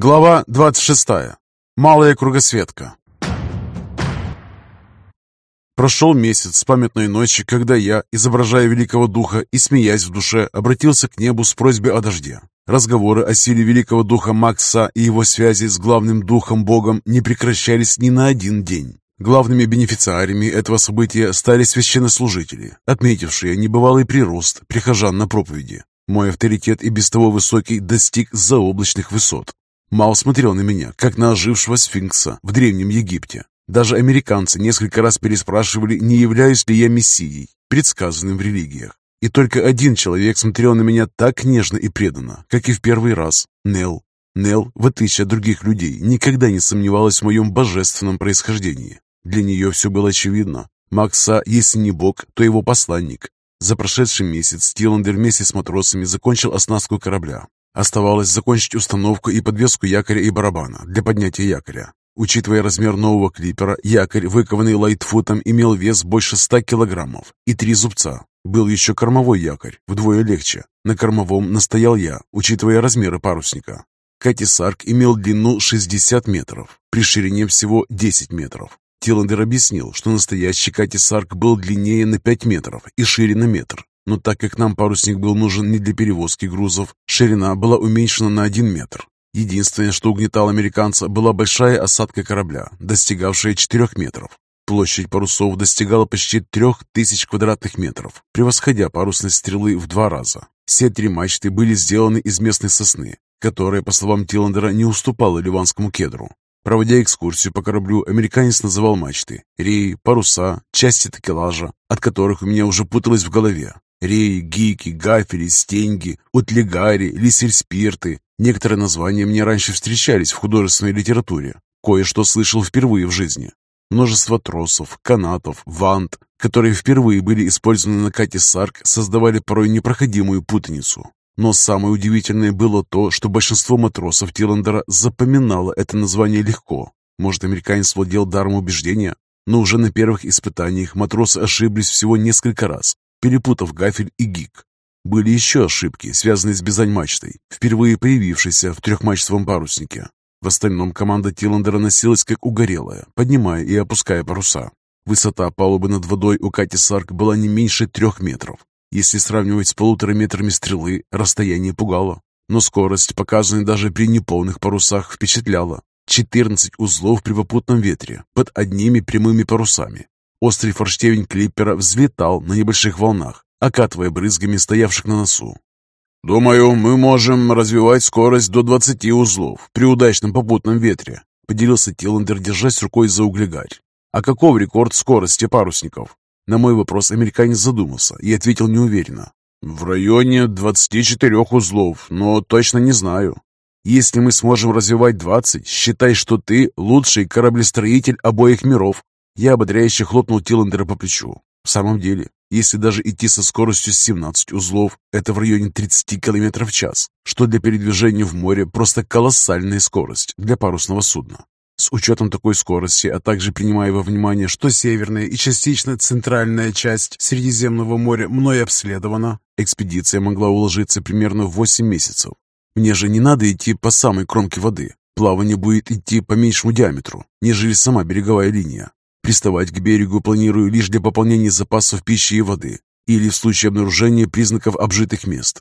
Глава 26. Малая кругосветка. Прошел месяц с памятной ночи, когда я, изображая великого духа и смеясь в душе, обратился к небу с просьбой о дожде. Разговоры о силе великого духа Макса и его связи с главным духом Богом не прекращались ни на один день. Главными бенефициариями этого события стали священнослужители, отметившие небывалый прирост прихожан на проповеди. Мой авторитет и без того высокий достиг заоблачных высот. Мал смотрел на меня, как на ожившего сфинкса в Древнем Египте. Даже американцы несколько раз переспрашивали, не являюсь ли я мессией, предсказанным в религиях. И только один человек смотрел на меня так нежно и преданно, как и в первый раз – Нел. Нел, в отличие от других людей, никогда не сомневалась в моем божественном происхождении. Для нее все было очевидно. Макса, если не бог, то его посланник. За прошедший месяц Тиландер вместе с матросами закончил оснастку корабля. Оставалось закончить установку и подвеску якоря и барабана для поднятия якоря. Учитывая размер нового клипера, якорь, выкованный лайтфутом, имел вес больше 100 килограммов и три зубца. Был еще кормовой якорь, вдвое легче. На кормовом настоял я, учитывая размеры парусника. Катисарк имел длину 60 метров, при ширине всего 10 метров. Тиландер объяснил, что настоящий Катисарк был длиннее на 5 метров и шире на метр. Но так как нам парусник был нужен не для перевозки грузов, ширина была уменьшена на 1 метр. Единственное, что угнетало американца, была большая осадка корабля, достигавшая 4 метров. Площадь парусов достигала почти 3000 квадратных метров, превосходя парусность стрелы в два раза. Все три мачты были сделаны из местной сосны, которая, по словам Тиллендера, не уступала ливанскому кедру. Проводя экскурсию по кораблю, американец называл мачты, реи, паруса, части такелажа, от которых у меня уже путалось в голове. Реи, гики, гафели, стенги, утлигари, лисельспирты. Некоторые названия мне раньше встречались в художественной литературе. Кое-что слышал впервые в жизни. Множество тросов, канатов, вант, которые впервые были использованы на Кате Сарк, создавали порой непроходимую путаницу. Но самое удивительное было то, что большинство матросов Тиландера запоминало это название легко. Может, американец владел даром убеждения? Но уже на первых испытаниях матросы ошиблись всего несколько раз, перепутав гафель и гик. Были еще ошибки, связанные с бизань-мачтой, впервые появившейся в трехмачтовом паруснике. В остальном команда Тиландера носилась как угорелая, поднимая и опуская паруса. Высота палубы над водой у Кати Сарк была не меньше трех метров. Если сравнивать с полутора метрами стрелы, расстояние пугало. Но скорость, показанная даже при неполных парусах, впечатляла. 14 узлов при попутном ветре, под одними прямыми парусами. Острый форштевень клиппера взлетал на небольших волнах, окатывая брызгами стоявших на носу. «Думаю, мы можем развивать скорость до 20 узлов при удачном попутном ветре», поделился Тиллендер, держась рукой за углегарь. «А каков рекорд скорости парусников?» На мой вопрос американец задумался и ответил неуверенно. «В районе 24 узлов, но точно не знаю. Если мы сможем развивать 20, считай, что ты лучший кораблестроитель обоих миров. Я ободряюще хлопнул Тиллендера по плечу. В самом деле, если даже идти со скоростью 17 узлов, это в районе 30 км в час, что для передвижения в море просто колоссальная скорость для парусного судна. С учетом такой скорости, а также принимая во внимание, что северная и частично центральная часть Средиземного моря мной обследована, экспедиция могла уложиться примерно в 8 месяцев. Мне же не надо идти по самой кромке воды. Плавание будет идти по меньшему диаметру, нежели сама береговая линия. Приставать к берегу планирую лишь для пополнения запасов пищи и воды или в случае обнаружения признаков обжитых мест.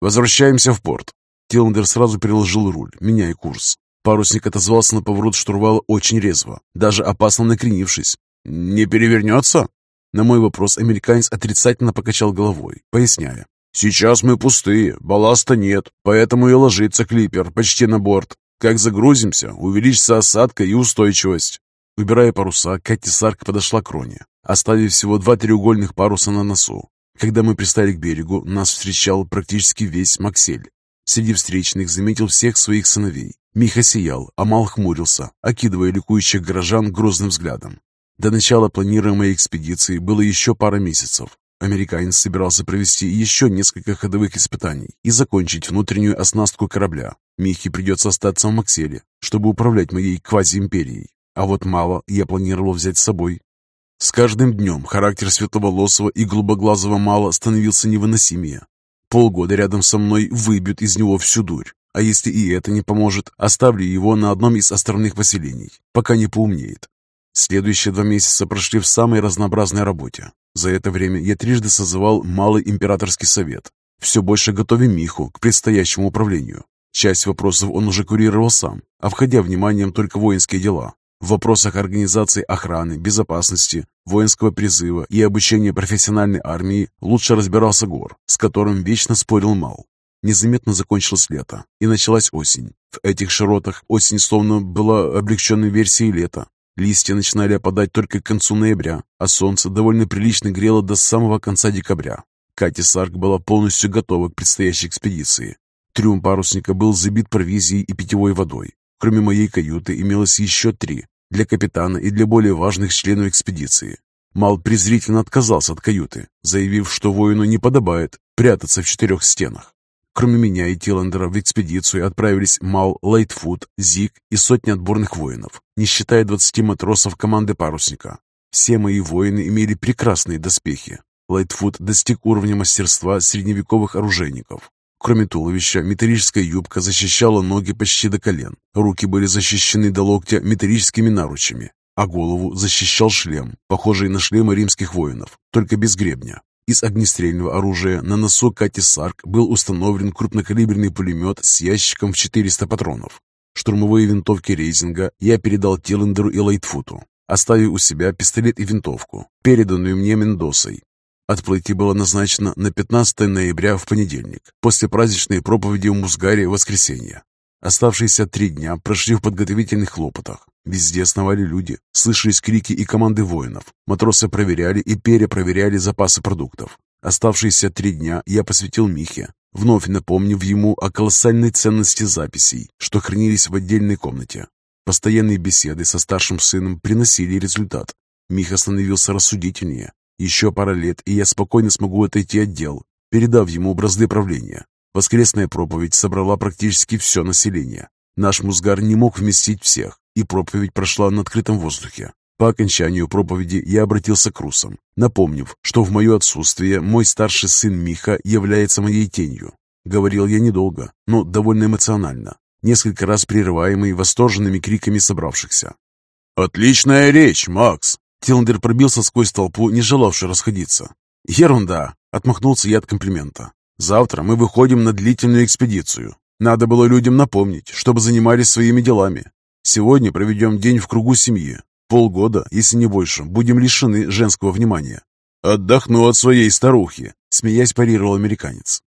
Возвращаемся в порт. Тиландер сразу переложил руль, меняя курс. Парусник отозвался на поворот штурвала очень резво, даже опасно накренившись. «Не перевернется?» На мой вопрос американец отрицательно покачал головой, поясняя. «Сейчас мы пустые, балласта нет, поэтому и ложится клипер почти на борт. Как загрузимся, увеличится осадка и устойчивость. Убирая паруса, Катти Сарк подошла к Роне, оставив всего два треугольных паруса на носу. Когда мы пристали к берегу, нас встречал практически весь Максель. Среди встречных заметил всех своих сыновей. Миха сиял, Амал хмурился, окидывая ликующих горожан грозным взглядом. До начала планируемой экспедиции было еще пара месяцев. Американец собирался провести еще несколько ходовых испытаний и закончить внутреннюю оснастку корабля. Михе придется остаться в Макселе, чтобы управлять моей квази-империей. А вот мало я планировал взять с собой. С каждым днем характер светловолосого и голубоглазого мала становился невыносимее. Полгода рядом со мной выбьют из него всю дурь, А если и это не поможет, оставлю его на одном из островных поселений, пока не поумнеет. Следующие два месяца прошли в самой разнообразной работе. За это время я трижды созывал Малый Императорский Совет, все больше готовя Миху к предстоящему управлению. Часть вопросов он уже курировал сам, обходя вниманием только воинские дела. В вопросах организации охраны, безопасности, воинского призыва и обучения профессиональной армии лучше разбирался Гор, с которым вечно спорил Мал. Незаметно закончилось лето, и началась осень. В этих широтах осень словно была облегченной версией лета. Листья начинали опадать только к концу ноября, а солнце довольно прилично грело до самого конца декабря. Катя Сарк была полностью готова к предстоящей экспедиции. Трюм парусника был забит провизией и питьевой водой. Кроме моей каюты имелось еще три для капитана и для более важных членов экспедиции. Мал презрительно отказался от каюты, заявив, что воину не подобает прятаться в четырех стенах. Кроме меня и Тиллендера в экспедицию отправились Мал, Лайтфуд, Зиг и сотни отборных воинов, не считая 20 матросов команды парусника. Все мои воины имели прекрасные доспехи, Лайтфуд достиг уровня мастерства средневековых оружейников. Кроме туловища, металлическая юбка защищала ноги почти до колен. Руки были защищены до локтя металлическими наручами, а голову защищал шлем, похожий на шлемы римских воинов, только без гребня. Из огнестрельного оружия на носу Катти Сарк был установлен крупнокалиберный пулемет с ящиком в 400 патронов. Штурмовые винтовки Рейзинга я передал Тиллендеру и Лайтфуту, оставив у себя пистолет и винтовку, переданную мне Мендосой. Отплытие было назначено на 15 ноября в понедельник, после праздничной проповеди в Музгаре в воскресенье. Оставшиеся три дня прошли в подготовительных хлопотах. Везде основали люди, слышались крики и команды воинов. Матросы проверяли и перепроверяли запасы продуктов. Оставшиеся три дня я посвятил Михе, вновь напомнив ему о колоссальной ценности записей, что хранились в отдельной комнате. Постоянные беседы со старшим сыном приносили результат. Миха становился рассудительнее, еще пара лет, и я спокойно смогу отойти от дел, передав ему бразды правления. Воскресная проповедь собрала практически все население. Наш музгар не мог вместить всех, и проповедь прошла на открытом воздухе. По окончанию проповеди я обратился к русам, напомнив, что в мое отсутствие мой старший сын Миха является моей тенью. Говорил я недолго, но довольно эмоционально, несколько раз прерываемый восторженными криками собравшихся. «Отличная речь, Макс!» Тиллендер пробился сквозь толпу, не желавшую расходиться. «Ерунда!» — отмахнулся я от комплимента. «Завтра мы выходим на длительную экспедицию. Надо было людям напомнить, чтобы занимались своими делами. Сегодня проведем день в кругу семьи. Полгода, если не больше, будем лишены женского внимания». «Отдохну от своей старухи», — смеясь парировал американец.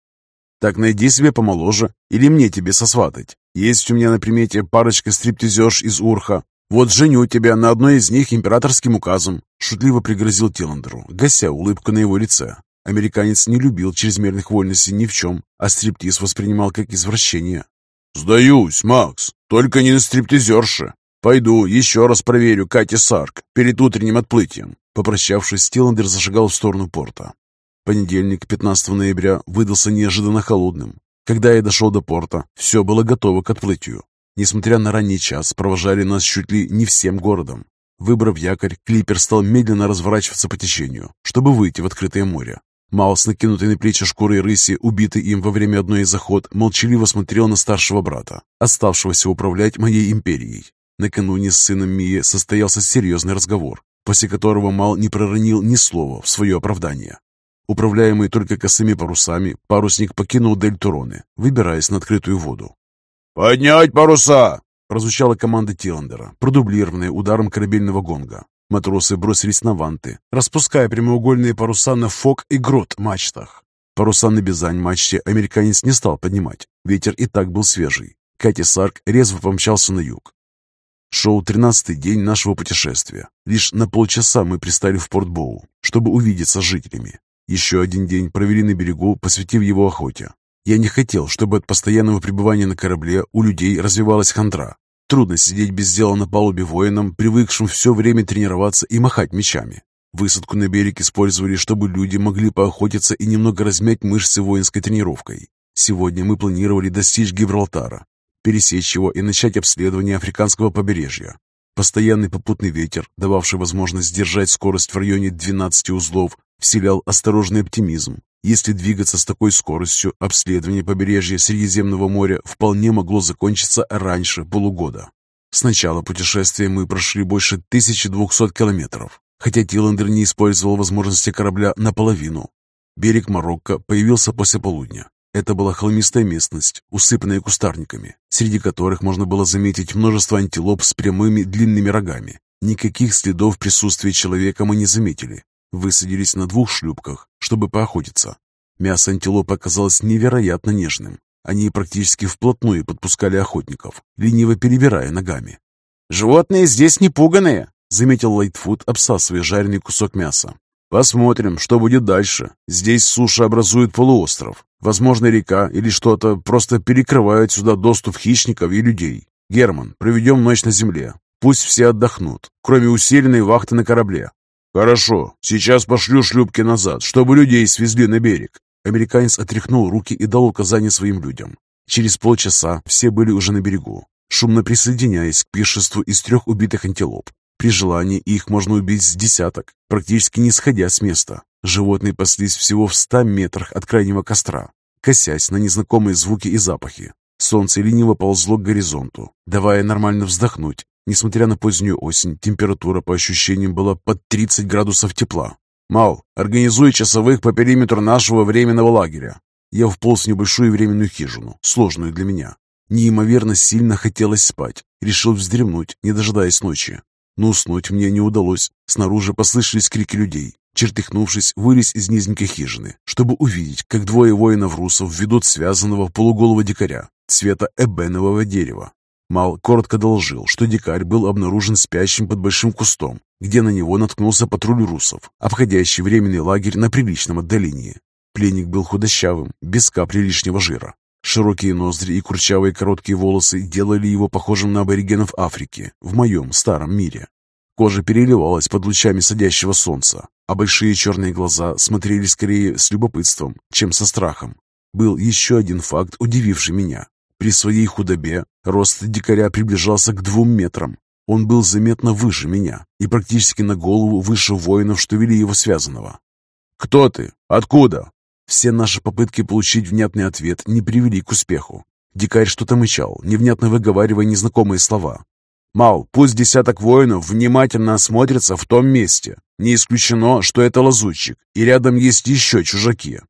«Так найди себе помоложе, или мне тебе сосватать. Есть у меня на примете парочка стриптизерш из Урха, «Вот женю тебя на одной из них императорским указом», шутливо пригрозил Тиллендеру, гася улыбку на его лице. Американец не любил чрезмерных вольностей ни в чем, а стриптиз воспринимал как извращение. «Сдаюсь, Макс, только не на стриптизерше. Пойду еще раз проверю Кати Сарк перед утренним отплытием». Попрощавшись, Тиллендер зашагал в сторону порта. Понедельник, 15 ноября, выдался неожиданно холодным. Когда я дошел до порта, все было готово к отплытию. Несмотря на ранний час, провожали нас чуть ли не всем городом. Выбрав якорь, клипер стал медленно разворачиваться по течению, чтобы выйти в открытое море. Мал с накинутой на плечи шкурой рыси, убитый им во время одной из заход, молчаливо смотрел на старшего брата, оставшегося управлять моей империей. Накануне с сыном Мии состоялся серьезный разговор, после которого Мал не проронил ни слова в свое оправдание. Управляемый только косыми парусами, парусник покинул Дель Туроны, выбираясь на открытую воду. «Поднять паруса!» — прозвучала команда Тиллендера, продублированная ударом корабельного гонга. Матросы бросились на ванты, распуская прямоугольные паруса на фок и грот мачтах. Паруса на бизань-мачте американец не стал поднимать. Ветер и так был свежий. Катя Сарк резво помчался на юг. Шел тринадцатый день нашего путешествия. Лишь на полчаса мы пристали в Порт-Боу, чтобы увидеться с жителями. Еще один день провели на берегу, посвятив его охоте. Я не хотел, чтобы от постоянного пребывания на корабле у людей развивалась хандра. Трудно сидеть без дела на палубе воинам, привыкшим все время тренироваться и махать мечами. Высадку на берег использовали, чтобы люди могли поохотиться и немного размять мышцы воинской тренировкой. Сегодня мы планировали достичь Гибралтара, пересечь его и начать обследование африканского побережья. Постоянный попутный ветер, дававший возможность держать скорость в районе 12 узлов, вселял осторожный оптимизм. Если двигаться с такой скоростью, обследование побережья Средиземного моря вполне могло закончиться раньше полугода. С начала путешествия мы прошли больше 1200 километров, хотя Тиландер не использовал возможности корабля наполовину. Берег Марокко появился после полудня. Это была холмистая местность, усыпанная кустарниками, среди которых можно было заметить множество антилоп с прямыми длинными рогами. Никаких следов присутствия человека мы не заметили, Высадились на двух шлюпках, чтобы поохотиться. Мясо антилопы оказалось невероятно нежным. Они практически вплотную подпускали охотников, лениво перебирая ногами. «Животные здесь не пуганые», — заметил Лайтфуд, обсасывая жареный кусок мяса. «Посмотрим, что будет дальше. Здесь суша образует полуостров. Возможно, река или что-то просто перекрывает сюда доступ хищников и людей. Герман, проведем ночь на земле. Пусть все отдохнут, кроме усиленной вахты на корабле. «Хорошо, сейчас пошлю шлюпки назад, чтобы людей свезли на берег». Американец отряхнул руки и дал указания своим людям. Через полчаса все были уже на берегу, шумно присоединяясь к пиршеству из трех убитых антилоп. При желании их можно убить с десяток, практически не сходя с места. Животные паслись всего в ста метрах от крайнего костра, косясь на незнакомые звуки и запахи. Солнце лениво ползло к горизонту, давая нормально вздохнуть Несмотря на позднюю осень, температура по ощущениям была под 30 градусов тепла. «Мал, организуй часовых по периметру нашего временного лагеря». Я вполз в небольшую временную хижину, сложную для меня. Неимоверно сильно хотелось спать. Решил вздремнуть, не дожидаясь ночи. Но уснуть мне не удалось. Снаружи послышались крики людей. Чертыхнувшись, вылез из низенькой хижины, чтобы увидеть, как двое воинов-русов ведут связанного полуголого дикаря цвета эбенового дерева. Мал коротко доложил, что дикарь был обнаружен спящим под большим кустом, где на него наткнулся патруль русов, обходящий временный лагерь на приличном отдалении. Пленник был худощавым, без капли лишнего жира. Широкие ноздри и курчавые короткие волосы делали его похожим на аборигенов Африки в моем старом мире. Кожа переливалась под лучами садящего солнца, а большие черные глаза смотрели скорее с любопытством, чем со страхом. Был еще один факт, удививший меня. При своей худобе рост дикаря приближался к двум метрам. Он был заметно выше меня и практически на голову выше воинов, что вели его связанного. «Кто ты? Откуда?» Все наши попытки получить внятный ответ не привели к успеху. Дикарь что-то мычал, невнятно выговаривая незнакомые слова. «Мал, пусть десяток воинов внимательно осмотрится в том месте. Не исключено, что это лазутчик, и рядом есть еще чужаки.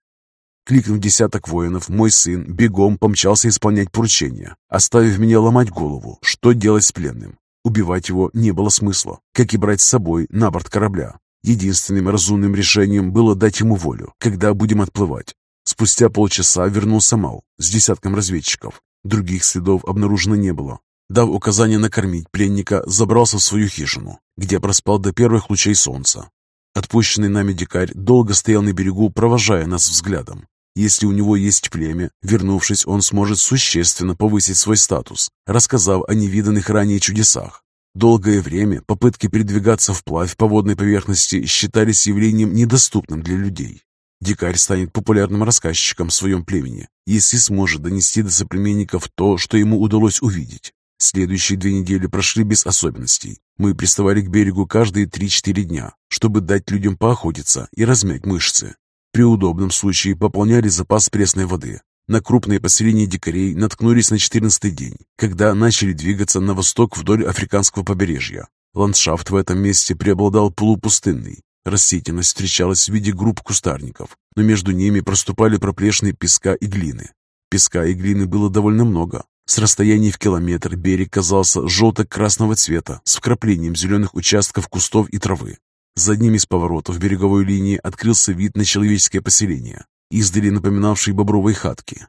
Кликнув десяток воинов, мой сын бегом помчался исполнять поручение, оставив меня ломать голову, что делать с пленным. Убивать его не было смысла, как и брать с собой на борт корабля. Единственным разумным решением было дать ему волю, когда будем отплывать. Спустя полчаса вернулся Мал с десятком разведчиков. Других следов обнаружено не было. Дав указание накормить пленника, забрался в свою хижину, где проспал до первых лучей солнца. Отпущенный нами дикарь долго стоял на берегу, провожая нас взглядом. Если у него есть племя, вернувшись, он сможет существенно повысить свой статус, рассказав о невиданных ранее чудесах. Долгое время попытки передвигаться вплавь по водной поверхности считались явлением недоступным для людей. Дикарь станет популярным рассказчиком в своем племени, если сможет донести до соплеменников то, что ему удалось увидеть. Следующие две недели прошли без особенностей. Мы приставали к берегу каждые 3-4 дня, чтобы дать людям поохотиться и размять мышцы. При удобном случае пополняли запас пресной воды. На крупные поселения дикарей наткнулись на 14 день, когда начали двигаться на восток вдоль африканского побережья. Ландшафт в этом месте преобладал полупустынный. Растительность встречалась в виде групп кустарников, но между ними проступали проплешины песка и глины. Песка и глины было довольно много. С расстояния в километр берег казался желто-красного цвета с вкраплением зеленых участков кустов и травы. За одним из поворотов береговой линии открылся вид на человеческое поселение, издали напоминавший бобровые хатки.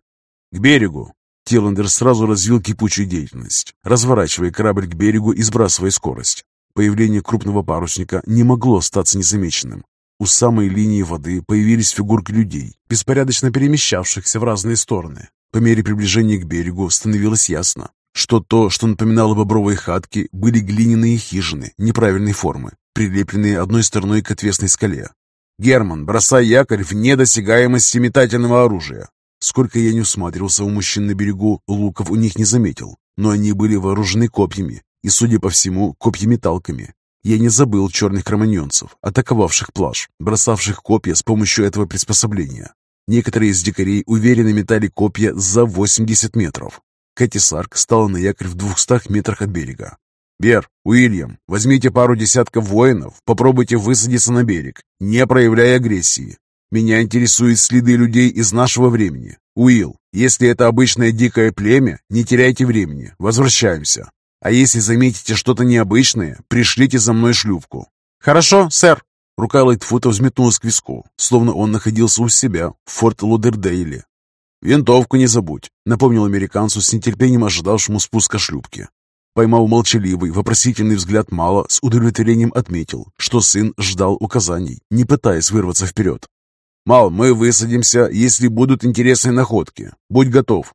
«К берегу!» Тиландер сразу развил кипучую деятельность, разворачивая корабль к берегу и сбрасывая скорость. Появление крупного парусника не могло остаться незамеченным. У самой линии воды появились фигурки людей, беспорядочно перемещавшихся в разные стороны. По мере приближения к берегу становилось ясно, что то, что напоминало бобровые хатки, были глиняные хижины неправильной формы, прилепленные одной стороной к отвесной скале. «Герман, бросай якорь в недосягаемости метательного оружия!» Сколько я не усматривался у мужчин на берегу, луков у них не заметил, но они были вооружены копьями и, судя по всему, копьями-талками. Я не забыл черных кроманьонцев, атаковавших плаж, бросавших копья с помощью этого приспособления. Некоторые из дикарей уверенно метали копья за 80 метров. Кэти Сарк стала на якорь в 200 метрах от берега. «Бер, Уильям, возьмите пару десятков воинов, попробуйте высадиться на берег, не проявляя агрессии. Меня интересуют следы людей из нашего времени. Уилл, если это обычное дикое племя, не теряйте времени, возвращаемся. А если заметите что-то необычное, пришлите за мной шлюпку». «Хорошо, сэр». Рука Лайтфута взметнулась к виску, словно он находился у себя в Форт Лудердейле. «Винтовку не забудь», — напомнил американцу с нетерпением ожидавшему спуска шлюпки. Поймав молчаливый, вопросительный взгляд Мала, с удовлетворением отметил, что сын ждал указаний, не пытаясь вырваться вперед. «Мал, мы высадимся, если будут интересные находки. Будь готов».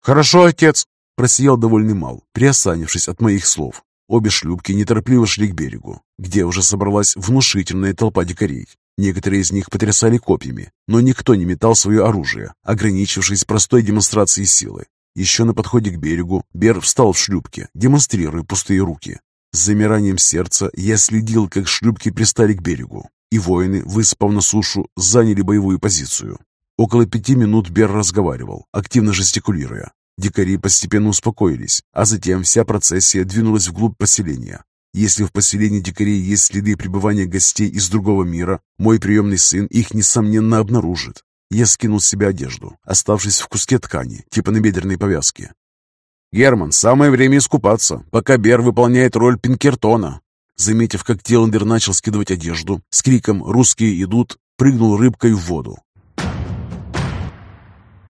«Хорошо, отец», — просиял довольный Мал, приосанившись от моих слов. Обе шлюпки неторопливо шли к берегу, где уже собралась внушительная толпа дикарей. Некоторые из них потрясали копьями, но никто не метал свое оружие, ограничившись простой демонстрацией силы. Еще на подходе к берегу Бер встал в шлюпке, демонстрируя пустые руки. С замиранием сердца я следил, как шлюпки пристали к берегу, и воины, высыпав на сушу, заняли боевую позицию. Около пяти минут Бер разговаривал, активно жестикулируя. Дикари постепенно успокоились, а затем вся процессия двинулась вглубь поселения. Если в поселении дикарей есть следы пребывания гостей из другого мира, мой приемный сын их, несомненно, обнаружит. Я скинул с себя одежду, оставшись в куске ткани, типа набедренной повязки. «Герман, самое время искупаться, пока Бер выполняет роль Пинкертона». Заметив, как Теландер начал скидывать одежду, с криком «Русские идут!», прыгнул рыбкой в воду.